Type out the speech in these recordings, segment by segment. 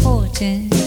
Yeah, don't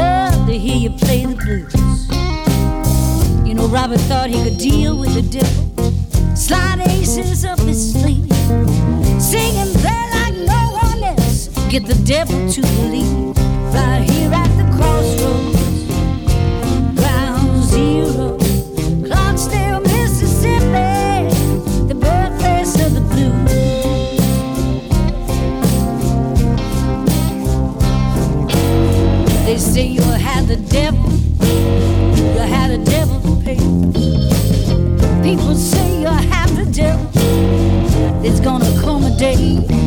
love to hear you play the blues. You know, Robert thought he could deal with the devil. Slide aces up his sleeve. Singing there like no one else. Get the devil to believe. Right here, right say you had the devil, you had the devil to pay. People say you have the devil, it's gonna come a day.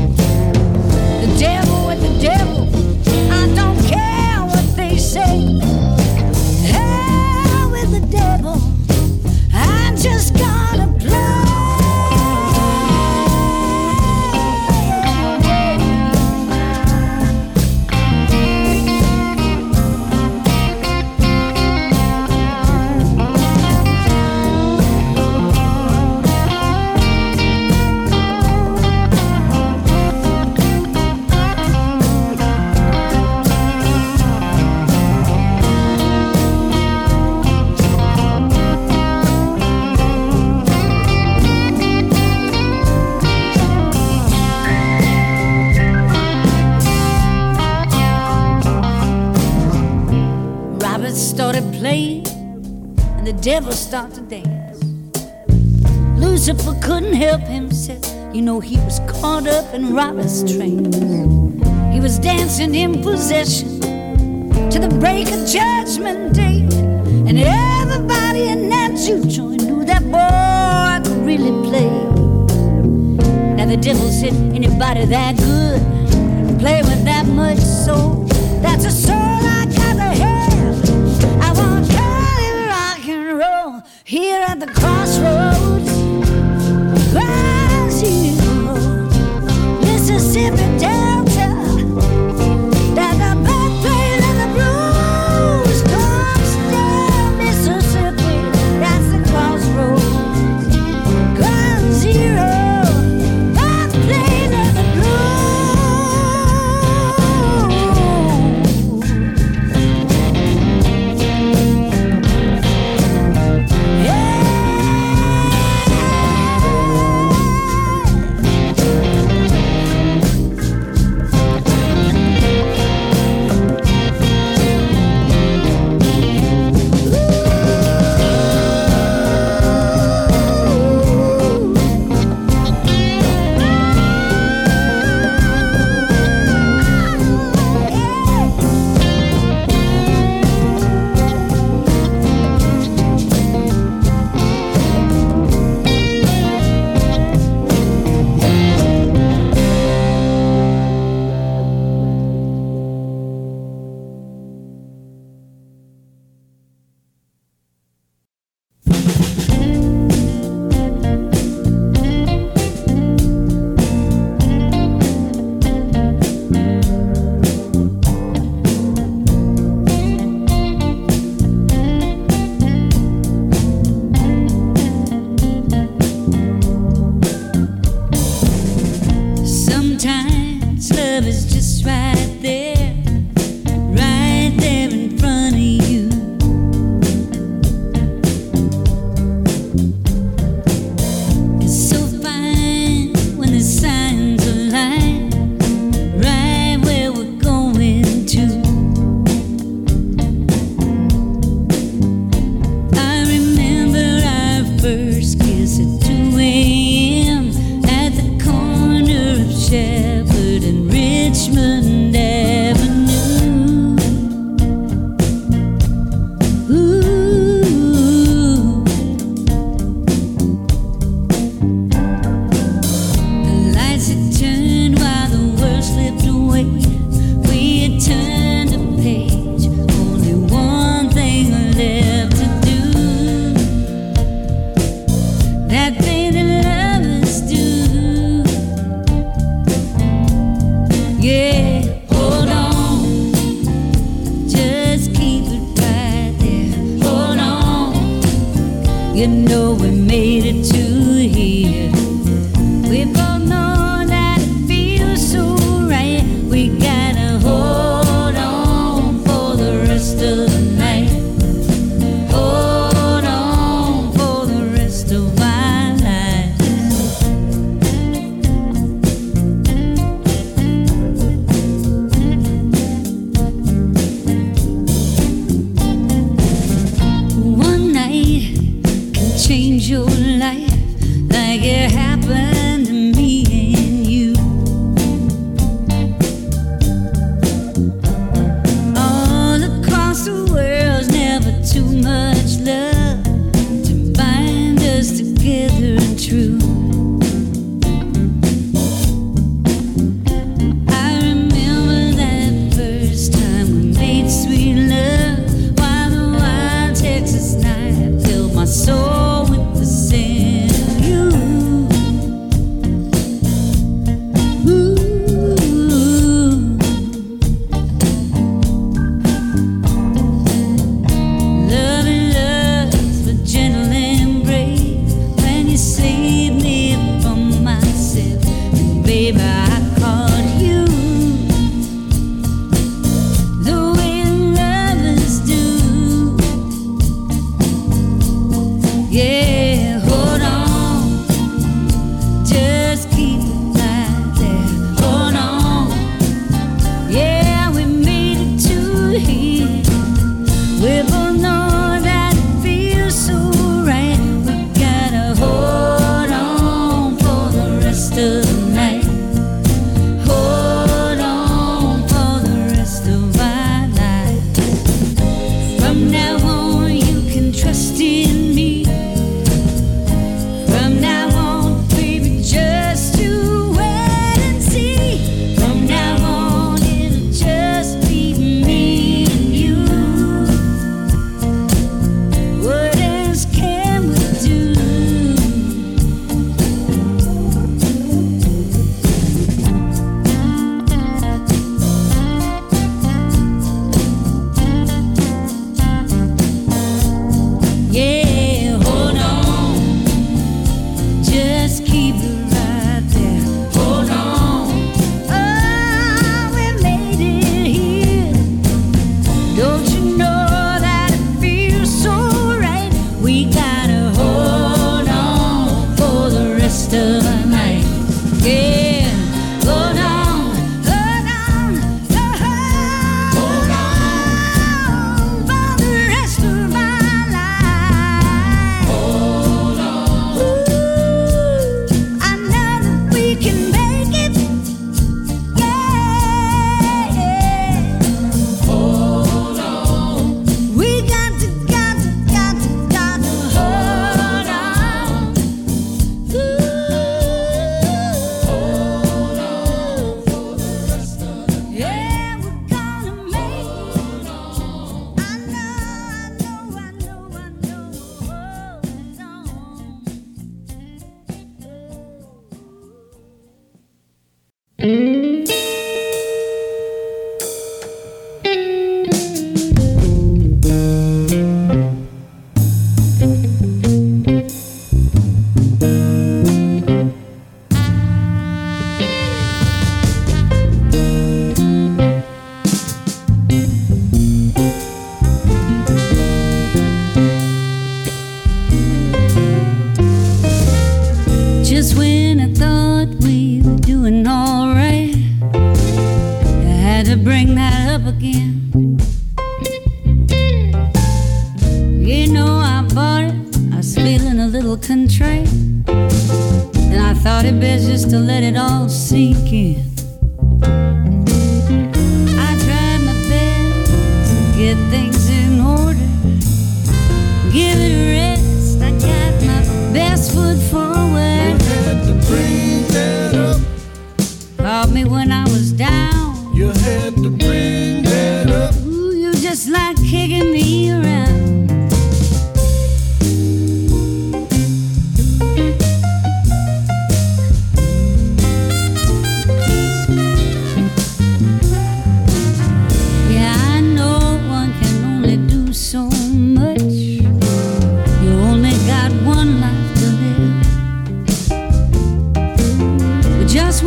ever start to dance. Lucifer couldn't help himself. You know, he was caught up in Robert's trance. He was dancing in possession to the break of judgment day. And everybody in that juke joint knew that boy could really play. Now the devil said, anybody that good play with that much soul? That's a soul. Here at the crossroads, as you Mississippi down.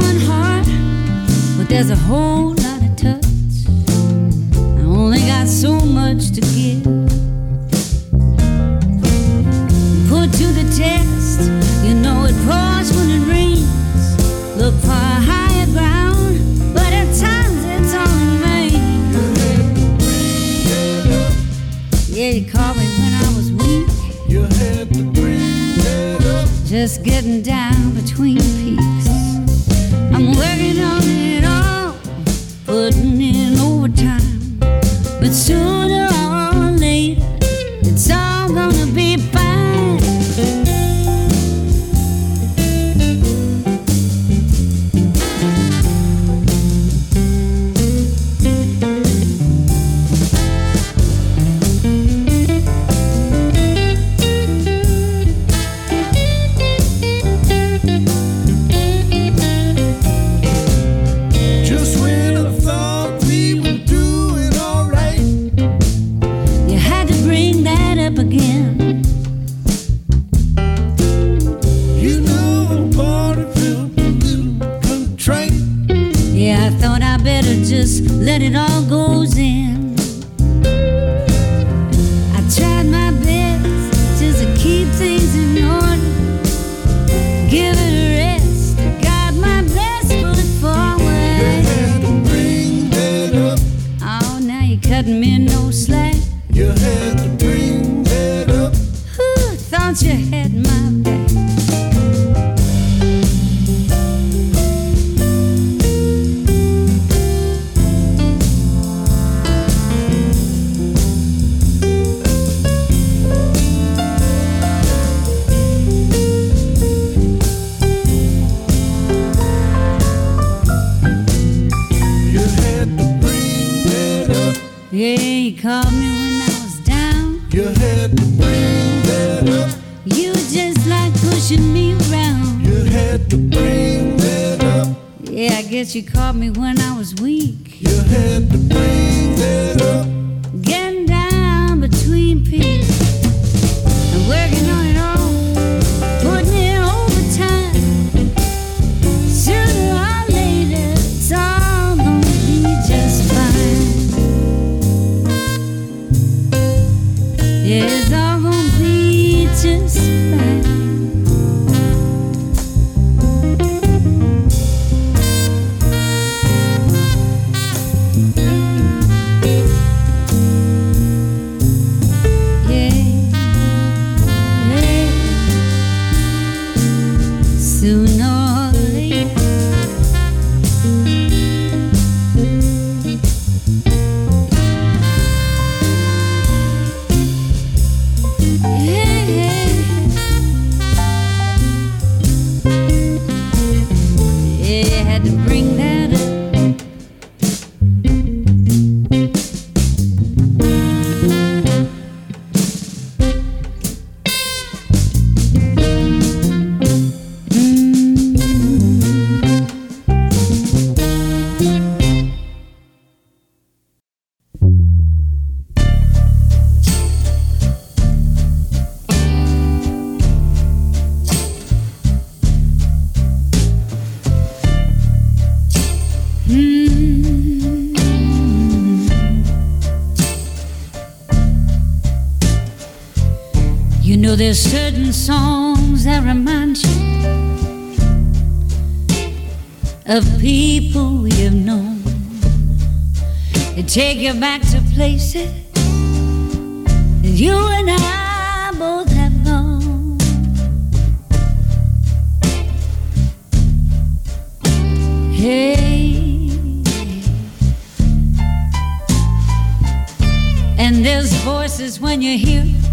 Cutting me no sled. You had to bring that up. Who thought you had my pushing me around. You had to bring that up. Yeah, I guess you caught me when I was weak. You had to bring that up. Yeah, had to bring There's certain songs that remind you of people you've known. They take you back to places that you and I both have gone. Hey, and there's voices when you hear.